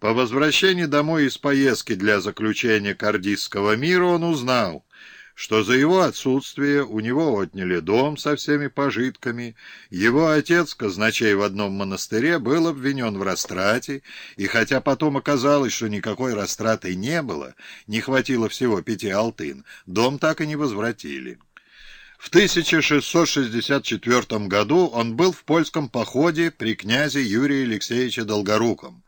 По возвращении домой из поездки для заключения Кардисского мира он узнал, что за его отсутствие у него отняли дом со всеми пожитками, его отец, казначей в одном монастыре, был обвинен в растрате, и хотя потом оказалось, что никакой растраты не было, не хватило всего пяти алтын, дом так и не возвратили. В 1664 году он был в польском походе при князе Юрии Алексеевиче Долгоруком.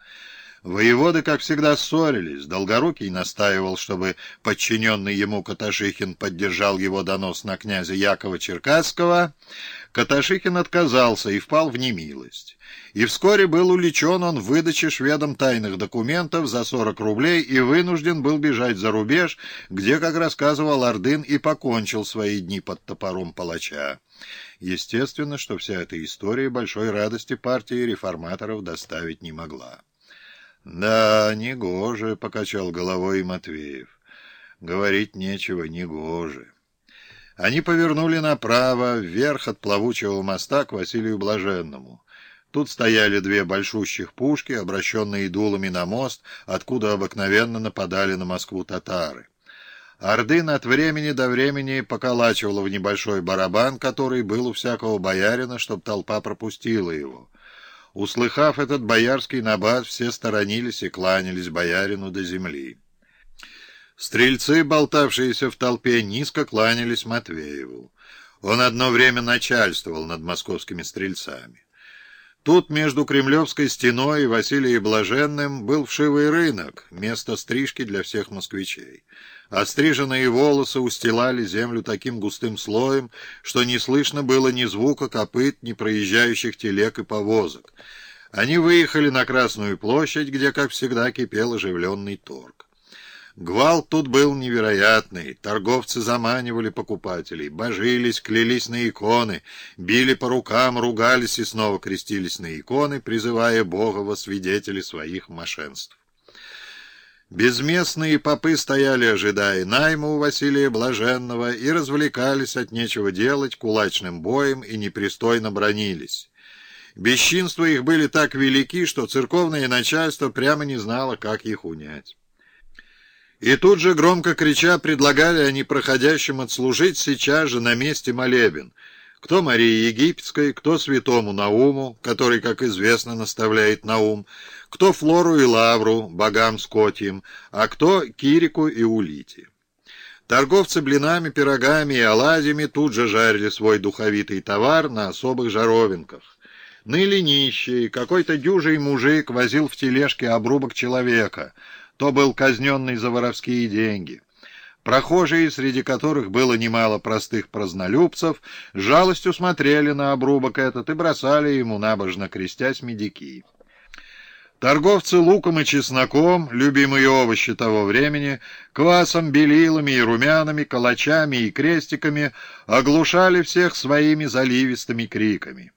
Воеводы, как всегда, ссорились. Долгорукий настаивал, чтобы подчиненный ему Каташихин поддержал его донос на князя Якова Черкасского. Каташихин отказался и впал в немилость. И вскоре был уличен он в выдаче шведам тайных документов за 40 рублей и вынужден был бежать за рубеж, где, как рассказывал Ордын, и покончил свои дни под топором палача. Естественно, что вся эта история большой радости партии реформаторов доставить не могла. «Да, негоже», — покачал головой Матвеев. «Говорить нечего, негоже». Они повернули направо, вверх от плавучего моста к Василию Блаженному. Тут стояли две большущих пушки, обращенные дулами на мост, откуда обыкновенно нападали на Москву татары. Ордын от времени до времени поколачивал в небольшой барабан, который был у всякого боярина, чтобы толпа пропустила его. Услыхав этот боярский набат, все сторонились и кланялись боярину до земли. Стрельцы, болтавшиеся в толпе, низко кланялись Матвееву. Он одно время начальствовал над московскими стрельцами. Тут между Кремлевской стеной и Василием Блаженным был вшивый рынок, место стрижки для всех москвичей. Остриженные волосы устилали землю таким густым слоем, что не слышно было ни звука копыт, ни проезжающих телег и повозок. Они выехали на Красную площадь, где, как всегда, кипел оживленный торг. Гвалт тут был невероятный. Торговцы заманивали покупателей, божились, клялись на иконы, били по рукам, ругались и снова крестились на иконы, призывая Бога во свидетели своих мошенств. Безместные попы стояли, ожидая найма у Василия Блаженного, и развлекались от нечего делать кулачным боем и непристойно бронились. Бесчинства их были так велики, что церковное начальство прямо не знало, как их унять. И тут же, громко крича, предлагали они проходящим отслужить сейчас же на месте молебен — кто Марии Египетской, кто святому Науму, который, как известно, наставляет Наум, кто Флору и Лавру, богам скотьим, а кто Кирику и Улите. Торговцы блинами, пирогами и оладьями тут же жарили свой духовитый товар на особых жаровинках. Ныли нищие, какой-то дюжий мужик возил в тележке обрубок человека, то был казненный за воровские деньги. Прохожие, среди которых было немало простых празднолюбцев, жалостью смотрели на обрубок этот и бросали ему, набожно крестясь, медики. Торговцы луком и чесноком, любимые овощи того времени, квасом, белилами и румянами, калачами и крестиками оглушали всех своими заливистыми криками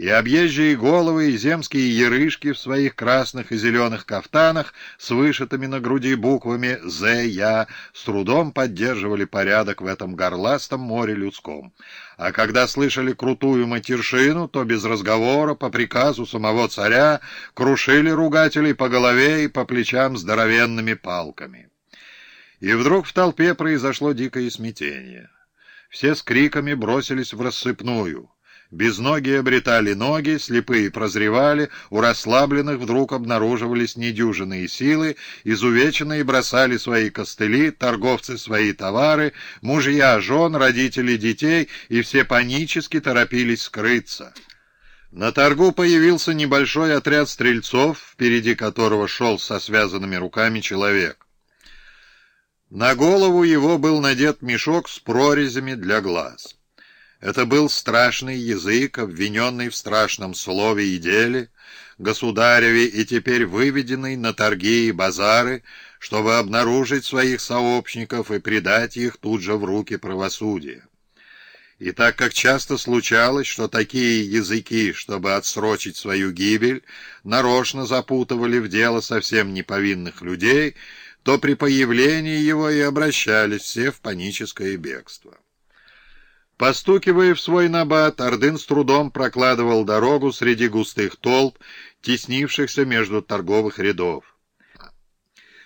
и объезжие головы и земские ярышки в своих красных и зеленых кафтанах с вышитыми на груди буквами «З», «Я» с трудом поддерживали порядок в этом горластом море людском. А когда слышали крутую матершину, то без разговора, по приказу самого царя, крушили ругателей по голове и по плечам здоровенными палками. И вдруг в толпе произошло дикое смятение. Все с криками бросились в рассыпную. Безногие обретали ноги, слепые прозревали, у расслабленных вдруг обнаруживались недюжинные силы, изувеченные бросали свои костыли, торговцы свои товары, мужья, жен, родители детей, и все панически торопились скрыться. На торгу появился небольшой отряд стрельцов, впереди которого шел со связанными руками человек. На голову его был надет мешок с прорезями для глаз. Это был страшный язык, обвиненный в страшном слове и деле, государеве и теперь выведенный на торги и базары, чтобы обнаружить своих сообщников и предать их тут же в руки правосудия. И так как часто случалось, что такие языки, чтобы отсрочить свою гибель, нарочно запутывали в дело совсем неповинных людей, то при появлении его и обращались все в паническое бегство. Постукивая в свой набат, Ордын с трудом прокладывал дорогу среди густых толп, теснившихся между торговых рядов.